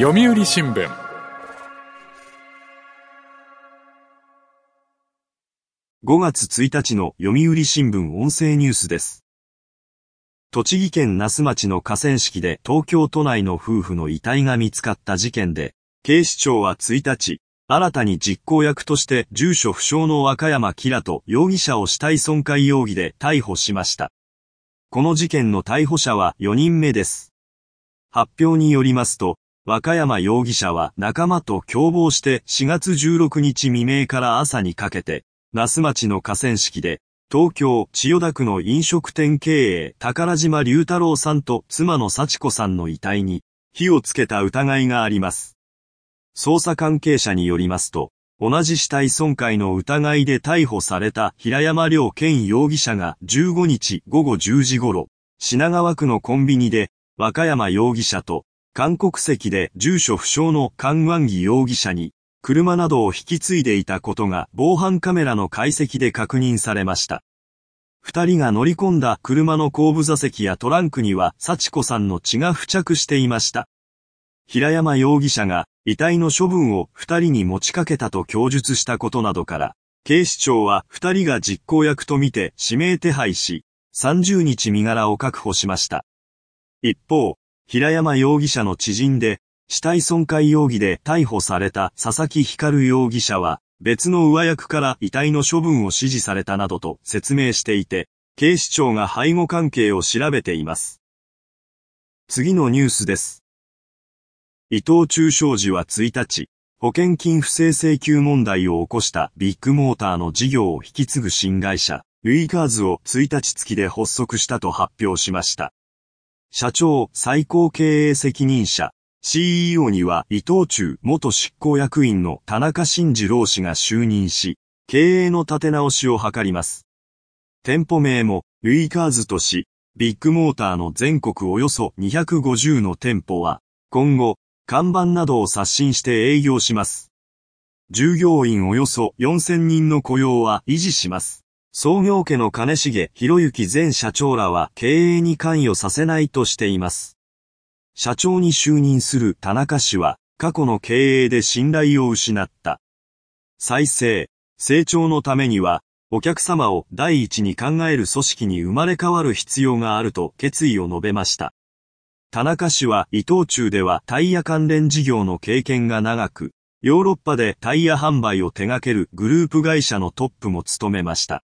読売新聞5月1日の読売新聞音声ニュースです。栃木県那須町の河川敷で東京都内の夫婦の遺体が見つかった事件で、警視庁は1日、新たに実行役として住所不詳の和歌山キラと容疑者を死体損壊容疑で逮捕しました。この事件の逮捕者は4人目です。発表によりますと、和歌山容疑者は仲間と共謀して4月16日未明から朝にかけて、那須町の河川敷で、東京千代田区の飲食店経営宝島隆太郎さんと妻の幸子さんの遺体に火をつけた疑いがあります。捜査関係者によりますと、同じ死体損壊の疑いで逮捕された平山良健容疑者が15日午後10時頃、品川区のコンビニで和歌山容疑者と韓国籍で住所不詳のカンワンギ容疑者に車などを引き継いでいたことが防犯カメラの解析で確認されました。二人が乗り込んだ車の後部座席やトランクには幸子さんの血が付着していました。平山容疑者が遺体の処分を二人に持ちかけたと供述したことなどから、警視庁は二人が実行役とみて指名手配し、30日身柄を確保しました。一方、平山容疑者の知人で、死体損壊容疑で逮捕された佐々木光容疑者は、別の上役から遺体の処分を指示されたなどと説明していて、警視庁が背後関係を調べています。次のニュースです。伊藤忠商事は1日、保険金不正請求問題を起こしたビッグモーターの事業を引き継ぐ新会社、ルイカーズを1日付で発足したと発表しました。社長、最高経営責任者、CEO には伊藤忠元執行役員の田中慎次郎氏が就任し、経営の立て直しを図ります。店舗名も、ルイカーズとし、ビッグモーターの全国およそ250の店舗は、今後、看板などを刷新して営業します。従業員およそ4000人の雇用は維持します。創業家の金重博之前社長らは経営に関与させないとしています。社長に就任する田中氏は、過去の経営で信頼を失った。再生、成長のためには、お客様を第一に考える組織に生まれ変わる必要があると決意を述べました。田中氏は伊藤忠ではタイヤ関連事業の経験が長く、ヨーロッパでタイヤ販売を手掛けるグループ会社のトップも務めました。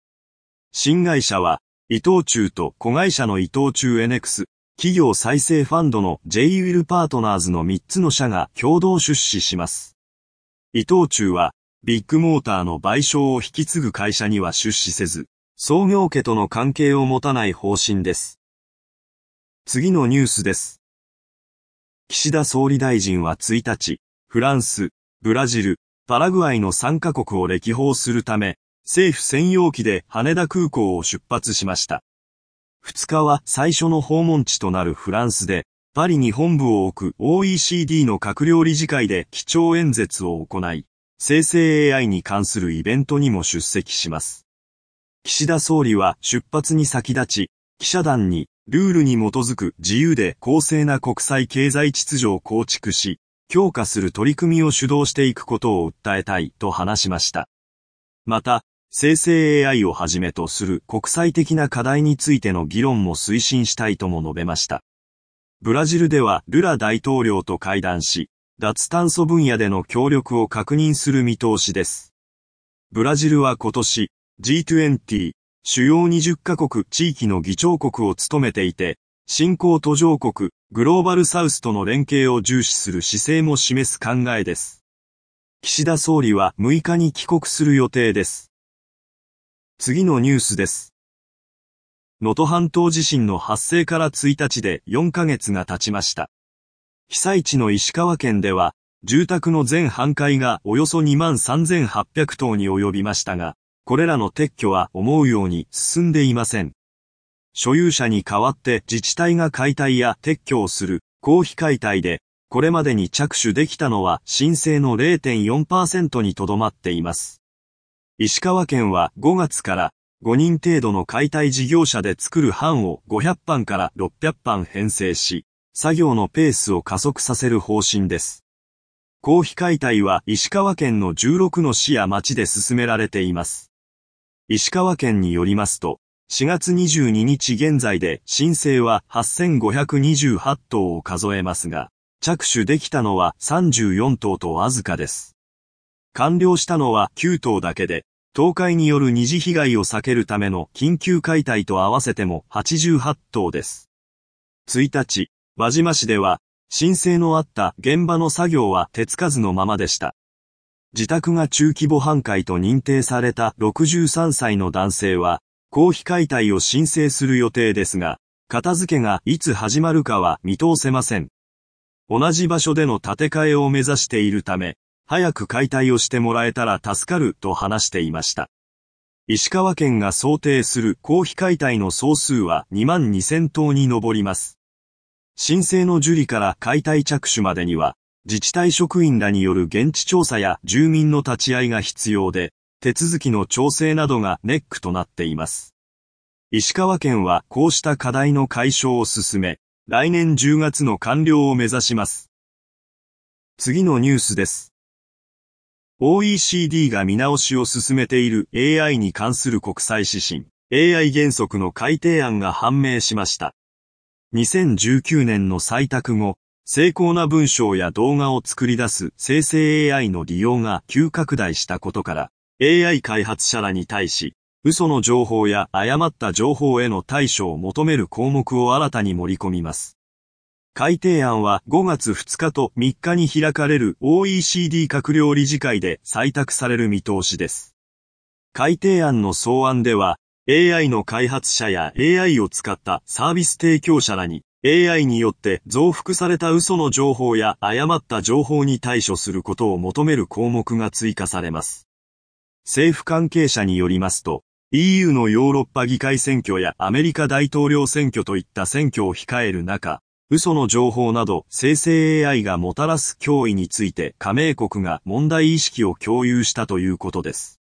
新会社は、伊藤忠と子会社の伊藤忠 NX、企業再生ファンドの J ウィルパートナーズの3つの社が共同出資します。伊藤忠は、ビッグモーターの賠償を引き継ぐ会社には出資せず、創業家との関係を持たない方針です。次のニュースです。岸田総理大臣は1日、フランス、ブラジル、パラグアイの3カ国を歴訪するため、政府専用機で羽田空港を出発しました。2日は最初の訪問地となるフランスで、パリに本部を置く OECD の閣僚理事会で基調演説を行い、生成 AI に関するイベントにも出席します。岸田総理は出発に先立ち、記者団にルールに基づく自由で公正な国際経済秩序を構築し、強化する取り組みを主導していくことを訴えたいと話しました。また、生成 AI をはじめとする国際的な課題についての議論も推進したいとも述べました。ブラジルではルラ大統領と会談し、脱炭素分野での協力を確認する見通しです。ブラジルは今年 G20 主要20カ国地域の議長国を務めていて、新興途上国グローバルサウスとの連携を重視する姿勢も示す考えです。岸田総理は6日に帰国する予定です。次のニュースです。能登半島地震の発生から1日で4ヶ月が経ちました。被災地の石川県では、住宅の全半壊がおよそ2万3800棟に及びましたが、これらの撤去は思うように進んでいません。所有者に代わって自治体が解体や撤去をする公費解体で、これまでに着手できたのは申請の0.4%にとどまっています。石川県は5月から5人程度の解体事業者で作る班を500班から600班編成し、作業のペースを加速させる方針です。公費解体は石川県の16の市や町で進められています。石川県によりますと、4月22日現在で申請は8528頭を数えますが、着手できたのは34頭とわずかです。完了したのは9頭だけで、倒壊による二次被害を避けるための緊急解体と合わせても88頭です。1日、輪島市では、申請のあった現場の作業は手つかずのままでした。自宅が中規模半壊と認定された63歳の男性は、公費解体を申請する予定ですが、片付けがいつ始まるかは見通せません。同じ場所での建て替えを目指しているため、早く解体をしてもらえたら助かると話していました。石川県が想定する公費解体の総数は2万2000棟に上ります。申請の受理から解体着手までには、自治体職員らによる現地調査や住民の立ち会いが必要で、手続きの調整などがネックとなっています。石川県はこうした課題の解消を進め、来年10月の完了を目指します。次のニュースです。OECD が見直しを進めている AI に関する国際指針、AI 原則の改定案が判明しました。2019年の採択後、精巧な文章や動画を作り出す生成 AI の利用が急拡大したことから、AI 開発者らに対し、嘘の情報や誤った情報への対処を求める項目を新たに盛り込みます。改定案は5月2日と3日に開かれる OECD 閣僚理事会で採択される見通しです。改定案の草案では、AI の開発者や AI を使ったサービス提供者らに AI によって増幅された嘘の情報や誤った情報に対処することを求める項目が追加されます。政府関係者によりますと、EU のヨーロッパ議会選挙やアメリカ大統領選挙といった選挙を控える中、嘘の情報など生成 AI がもたらす脅威について加盟国が問題意識を共有したということです。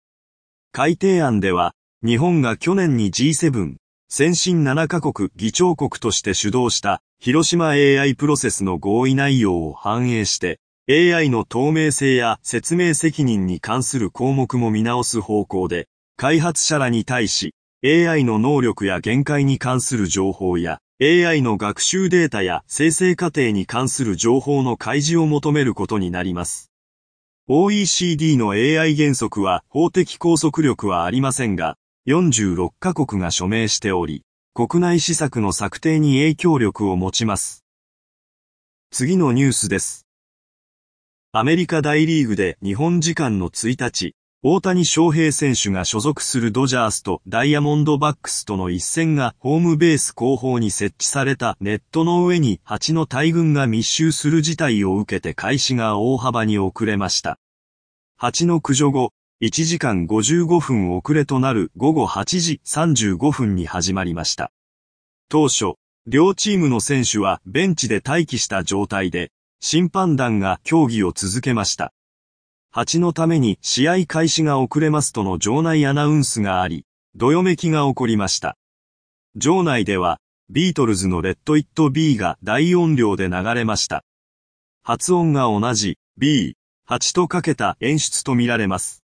改定案では、日本が去年に G7、先進7カ国議長国として主導した広島 AI プロセスの合意内容を反映して、AI の透明性や説明責任に関する項目も見直す方向で、開発者らに対し、AI の能力や限界に関する情報や、AI の学習データや生成過程に関する情報の開示を求めることになります。OECD の AI 原則は法的拘束力はありませんが、46カ国が署名しており、国内施策の策定に影響力を持ちます。次のニュースです。アメリカ大リーグで日本時間の1日、大谷翔平選手が所属するドジャースとダイヤモンドバックスとの一戦がホームベース後方に設置されたネットの上に蜂の大群が密集する事態を受けて開始が大幅に遅れました。蜂の駆除後、1時間55分遅れとなる午後8時35分に始まりました。当初、両チームの選手はベンチで待機した状態で、審判団が競技を続けました。8のために試合開始が遅れますとの場内アナウンスがあり、どよめきが起こりました。場内では、ビートルズのレッド・イット・ビーが大音量で流れました。発音が同じ B、8とかけた演出とみられます。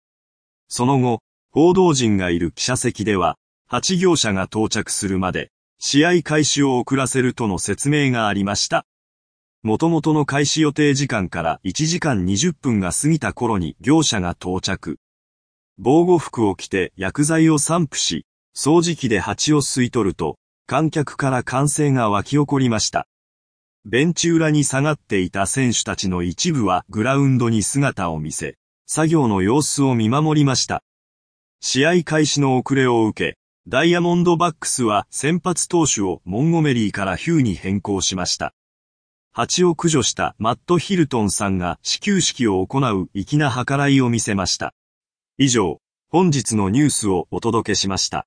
その後、報道陣がいる記者席では、8業者が到着するまで、試合開始を遅らせるとの説明がありました。元々の開始予定時間から1時間20分が過ぎた頃に業者が到着。防護服を着て薬剤を散布し、掃除機で蜂を吸い取ると、観客から歓声が湧き起こりました。ベンチ裏に下がっていた選手たちの一部はグラウンドに姿を見せ、作業の様子を見守りました。試合開始の遅れを受け、ダイヤモンドバックスは先発投手をモンゴメリーからヒューに変更しました。蜂を駆除したマット・ヒルトンさんが始球式を行う粋な計らいを見せました。以上、本日のニュースをお届けしました。